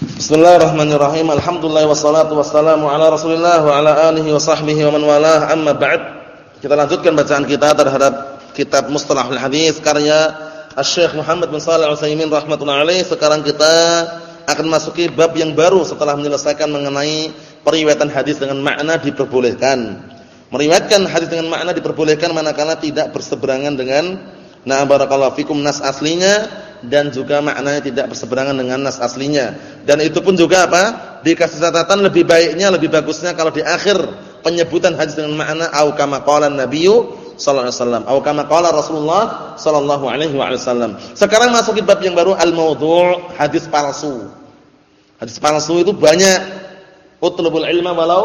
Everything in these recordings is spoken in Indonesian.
Bismillahirrahmanirrahim. Alhamdulillah wassalatu wassalamu ala Rasulillah wa ala alihi wa sahbihi wa man walah. Amma ba'd. Kita lanjutkan bacaan kita terhadap kitab Mustalahul Hadis karya Asy-Syaikh Muhammad bin Shalih Al-Utsaimin rahimatullah. Sekarang kita akan masuki bab yang baru setelah menyelesaikan mengenai periwayatan hadis dengan makna diperbolehkan. Meriwayatkan hadis dengan makna diperbolehkan manakala tidak berseberangan dengan na barakallahu fikum nas aslinya dan juga maknanya tidak berseberangan dengan nas aslinya. Dan itu pun juga apa? Dikasih catatan lebih baiknya, lebih bagusnya kalau di akhir penyebutan hadis dengan makna au kama qala nabiyyu sallallahu alaihi wasallam, au kama qala Rasulullah sallallahu alaihi wasallam. Sekarang masuk ke bab yang baru al-maudhu' hadis palsu. Hadis palsu itu banyak. Utlubul ilma walau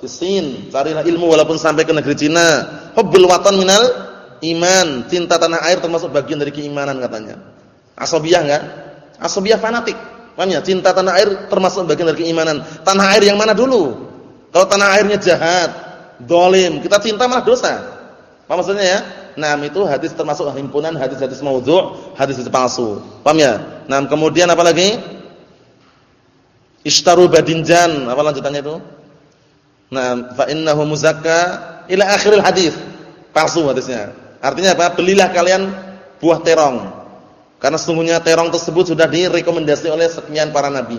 bisin. Carilah ilmu walaupun sampai ke negeri Cina. Hubbul watan minal iman. Cinta tanah air termasuk bagian dari keimanan katanya. Asobiyah enggak? Asobiyah fanatik. Paham ya? Cinta tanah air termasuk bagian dari keimanan. Tanah air yang mana dulu? Kalau tanah airnya jahat, dolim, kita cinta malah dosa. Apa maksudnya ya? Nah, itu hadis termasuk himpunan hadis-hadis maudhu', hadis-hadis palsu. Paham ya? Nah, kemudian apa lagi? Ishtaru badinjan, apa lanjutannya itu? Nah, fa innahu muzakka ila akhiril hadis. Palsu hadisnya. Artinya apa? Belilah kalian buah terong. Karena sesungguhnya terong tersebut sudah direkomendasi oleh sekian para nabi.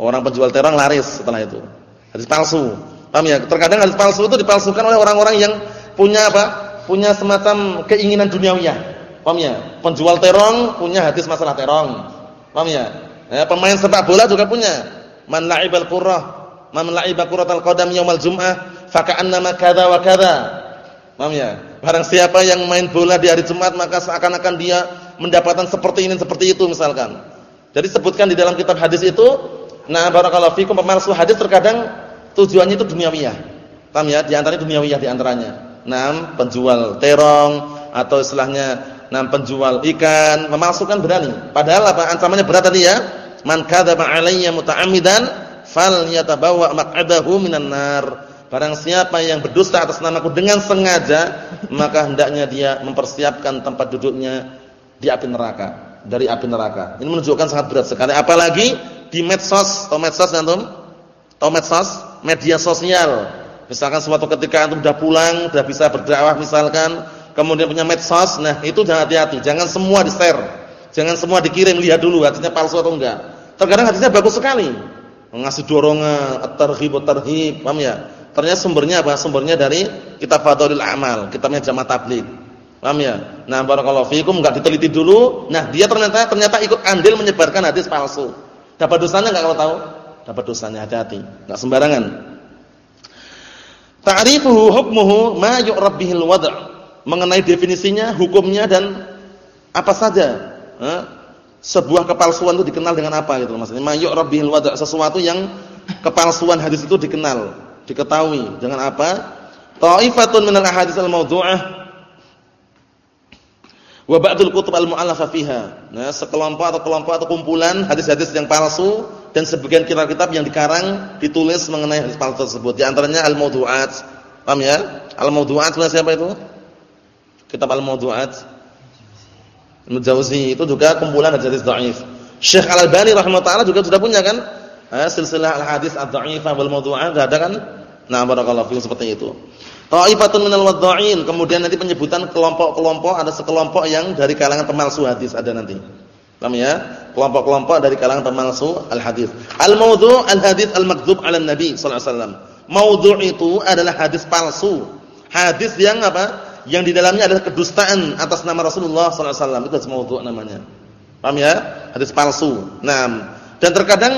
Orang penjual terong laris setelah itu. Hadis palsu. Paham ya? Terkadang hadis palsu itu dipalsukan oleh orang-orang yang punya apa? Punya semacam keinginan duniawiyah. Paham ya? Penjual terong punya hadis masalah terong. Paham ya? Ya, pemain sepak bola juga punya. Man la'ibal qurrah, man la'iba qurratal qadam yaumal jum'ah, faka'annama kadza wa kadza. Paham ya? Barang siapa yang main bola di hari Jumat maka seakan-akan dia mendapatkan seperti ini seperti itu misalkan. Jadi sebutkan di dalam kitab hadis itu, nah barakallahu fikum pemalsu hadis terkadang tujuannya itu duniawiyah. Paham ya? Di antaranya duniawiyah di antaranya. Nam penjual terong atau istilahnya nam penjual ikan memalsukan berani. Padahal apa ancamannya berat tadi ya? Man kadzaba alayya muta'ammidan falyatabawa maq'adahu minan nar. Barang siapa yang berdusta atas namaku dengan sengaja, maka hendaknya dia mempersiapkan tempat duduknya di api neraka, dari api neraka. Ini menunjukkan sangat berat sekali apalagi di medsos, atau medsos antum? Tahu medsos? Media sosial. Misalkan suatu ketika antum sudah pulang, sudah bisa berdakwah misalkan, kemudian punya medsos, nah itu jangan hati-hati, jangan semua di-share. Jangan semua dikirim, lihat dulu hadisnya palsu atau enggak. Terkadang hadisnya bagus sekali. Mengasih dorongan, at-tarhib, paham ya? Ternyata sumbernya apa? Sumbernya dari kitab Fadhailul Amal, kitabnya Jamaah Tabligh. Paham ya? Nah, barakallahu fikum enggak diteliti dulu. Nah, dia ternyata ternyata ikut andil menyebarkan hadis palsu. Dapat dosanya enggak kalau tahu? Dapat dosanya, hati-hati. Enggak sembarangan. Ta'rifuhu hukmuhu ma yu'rab bihil wad'. Mengenai definisinya, hukumnya dan apa saja. Eh? Sebuah kepalsuan itu dikenal dengan apa gitu maksudnya. Ma yu'rab bihil wad' sesuatu yang kepalsuan hadis itu dikenal, diketahui dengan apa? Ta'ifatun minal ahadits al-mawdu'ah wa ba'dul kutub al-mu'allafa fiha. Nah, sekelompok atau kelompok atau kumpulan hadis-hadis yang palsu dan sebagian kitab-kitab yang dikarang ditulis mengenai hadis palsu tersebut. Di antaranya al-mawdu'at. Paham ya? Al-mawdu'at siapa itu? Kitab al-mawdu'at. Ibnu itu juga kumpulan hadis dhaif. Syekh Al-Albani rahimahullah juga sudah punya kan? Eh, silsilah al-hadis ad-dha'ifah wal mawdu'at ada kan? Nah, barakallahu fiikum seperti itu. Ta'ifatun minal wadda'in. Kemudian nanti penyebutan kelompok-kelompok ada sekelompok yang dari kalangan pemalsu hadis ada nanti. Paham ya? Kelompok-kelompok dari kalangan pemalsu al-hadis. Al-maudhu' al-hadis al-makdzub 'ala nabi sallallahu alaihi wasallam. Itu adalah hadis palsu. Hadis yang apa? Yang di dalamnya adalah kedustaan atas nama Rasulullah sallallahu alaihi wasallam. Itu namanya. Paham ya? Hadis palsu. Nah, dan terkadang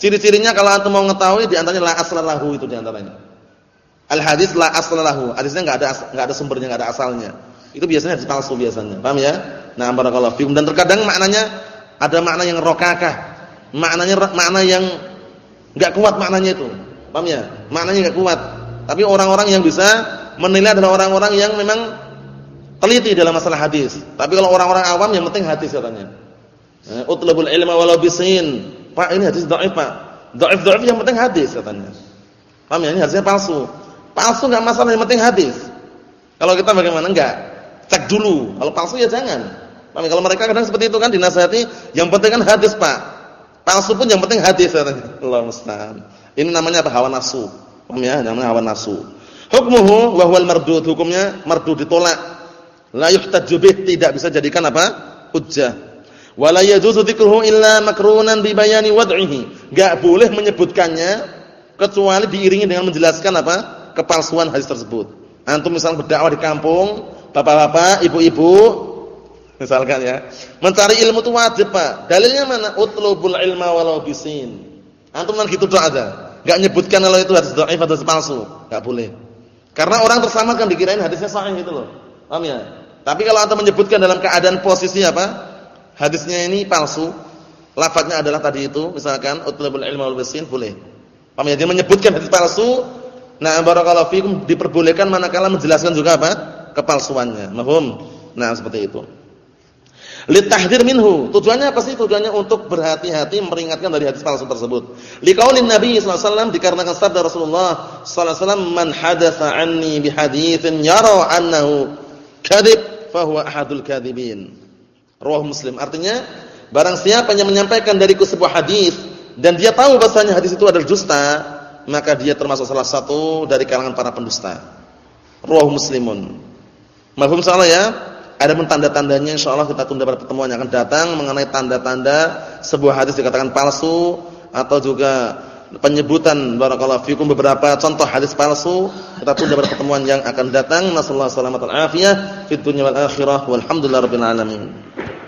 ciri-cirinya kalau antum mau mengetahui di antaranya la aslalahu itu di antaranya. Al hadis la aslalahu. Hadisnya enggak ada enggak ada sumbernya, enggak ada asalnya. Itu biasanya hadis palsu biasanya. Paham ya? Nah, barakallahu fikum. Dan terkadang maknanya ada makna yang rokakah. Maknanya makna yang enggak kuat maknanya itu. Paham ya? Maknanya enggak kuat. Tapi orang-orang yang bisa menilai adalah orang-orang yang memang teliti dalam masalah hadis. Tapi kalau orang-orang awam yang penting hadis katanya. Eh, utlubul ilma walau bisin. Pak, ini hadis dhaif, Pak. Dhaif-dhaif yang penting hadis katanya. Paham ya? Ini hadisnya palsu. Palsu enggak masalah, yang penting hadis. Kalau kita bagaimana? Enggak. Cek dulu. Kalau palsu ya jangan. Ya? Kalau mereka kadang seperti itu kan dinasihati, yang penting kan hadis, Pak. Palsu pun yang penting hadis Allah musta'an. Ini namanya apa? Hawa nafsu. Paham ya? Namanya hawa nafsu. Hukmuhu wa huwal mardud. Hukumnya mardud ditolak. La yuhtaju tidak bisa jadikan apa? Hujjah. Wala yajuzu dzikruhu illa makrunan bi bayani wad'ihi. Enggak boleh menyebutkannya kecuali diiringi dengan menjelaskan apa? Kepalsuan hadis tersebut. Antum misalnya berdakwah di kampung, bapak-bapak, ibu-ibu, misalkan ya. Mencari ilmu itu wajib, Pak. Dalilnya mana? Utlubul ilma walau bisin. Antum kan gitu doa aja. Enggak nyebutkan kalau itu hadis dhaif atau palsu, enggak boleh. Karena orang tersamakan dikirain hadisnya sahih gitu loh. Paham ya? Tapi kalau antum menyebutkan dalam keadaan posisi apa? Hadisnya ini palsu, lafadznya adalah tadi itu, misalkan utlubul ilma walau bisin boleh. Paham ya? Dia menyebutkan hadis palsu, nah barakallahu fikum diperbolehkan manakala menjelaskan juga apa? kepalsuannya. Mahum? Nah, seperti itu. Litahdir minhu. Tujuannya apa sih? Tujuannya untuk berhati-hati memperingatkan dari hadis palsu tersebut. Liqaulin Nabi sallallahu alaihi wasallam dikarenakan sabda Rasulullah sallallahu alaihi wasallam man hadatsa anni bihaditsin yara annahu kadzib fa huwa ahadul kadzibin. Rawah Muslim. Artinya barang siapa yang menyampaikan dariku sebuah hadis dan dia tahu bahasanya hadis itu adalah dusta, maka dia termasuk salah satu dari kalangan para pendusta. Rawah Muslimun. Mafhum salah ya? Ada pun tanda-tandanya insyaallah kita tunda pada pertemuan yang akan datang mengenai tanda-tanda sebuah hadis dikatakan palsu atau juga penyebutan barakallahu fikum beberapa contoh hadis palsu kita tunda pada pertemuan yang akan datang nasallahu alaihi wasallam fid dunya wal akhirah walhamdulillahirabbil alamin